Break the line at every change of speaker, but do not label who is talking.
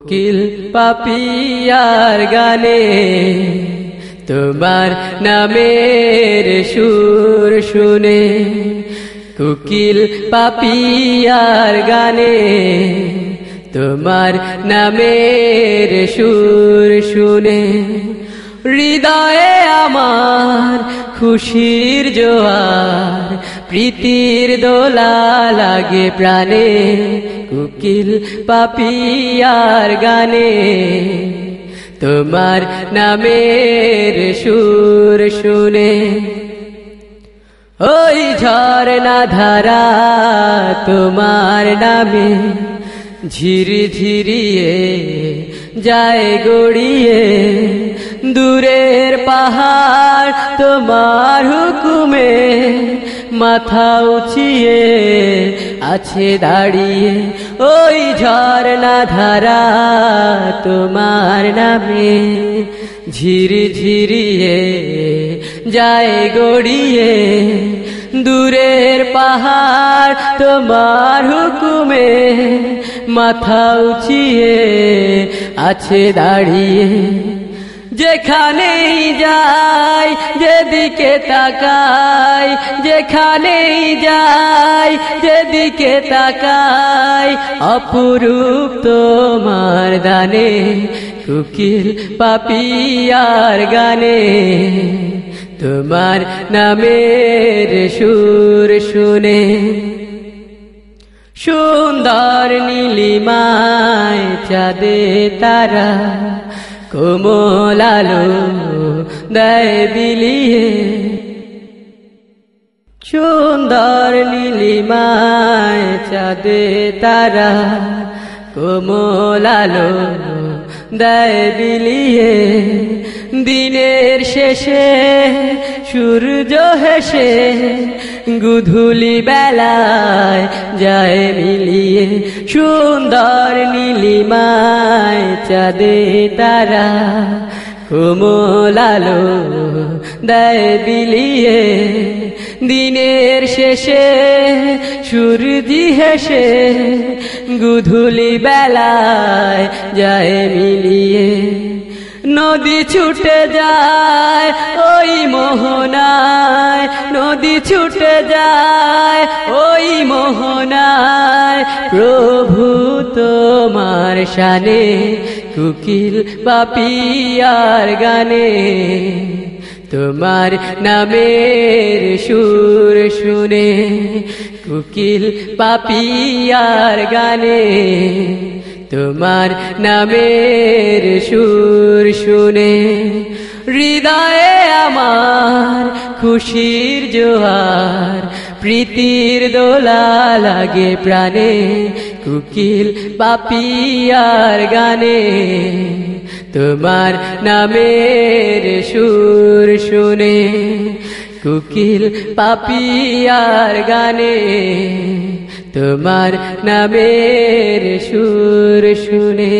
কিল পাপিয়ার গানে, তোমার নামের সুর শুনে। কুকিল পাপিয়ার গানে, তোমার নামের সুর শুনে। হৃদয়ে আমার খুশির জোয়ার, প্রীতির দোলা লাগে প্রাণে। কুকিল পাপিয়ার গানে, তোমার নামের সুর শুনে। ওই ঝর্ণা ধারা তোমার নামে ঝিরি ঝিরিয়ে যায় গড়িয়ে। দূরের পাহাড় তোমার হুকুমে মাথা উঠিয়ে আছে দাঁড়িয়ে, ওই ঝর্ণা ধারা তোমার নামে। ঝিরি ঝিরিয়ে যায় গড়িয়ে, দূরের পাহাড় তোমার হুকুমে। মাথা উঠিয়ে আছে দাঁড়িয়ে, যেখানেই যাই যেদিকে তাকাই, যেখানেই যাই, যেদিকে তাকাই, অপরূপ তোমার দানে কুকিল পাপিয়ার গানে, তোমার নামের সুর শুনে। সুন্দর নীলিমায় চাঁদে তারা কোমলালো দেয় বিলিয়ে। সুন্দর নীলিমায় চাঁদে তারা কোমলালো দেয় বিলিয়ে। দিনের শেষে সূর্য হেসে গুধুলি বেলায় যায় মিলিয়ে। সুন্দর নীলিমায় চাঁদে তারা কোমলালো দেয় বিলিয়ে, দিনের শেষে সূর্যি হেসে, গুধুলি বেলায় যায় মিলিয়ে। নদী ছুটে যায় ওই মোহনায়, নদী ছুটে যায় ওই মোহনায়। প্রভু তোমার শানে কুকিল পাপিয়ার গানে, তোমার নামের সুর শুনে কুকিল পাপিয়ার গানে, তোমার নামের সুর শুনে, হৃদয়ে আমার খুশির জোয়ার, প্রীতির দোলা লাগে প্রাণে কুকিল পাপিয়ার গানে তোমার নামের সুর শুনে। কুকিল পাপিয়ার গানে তোমার নামের সুর শুনে।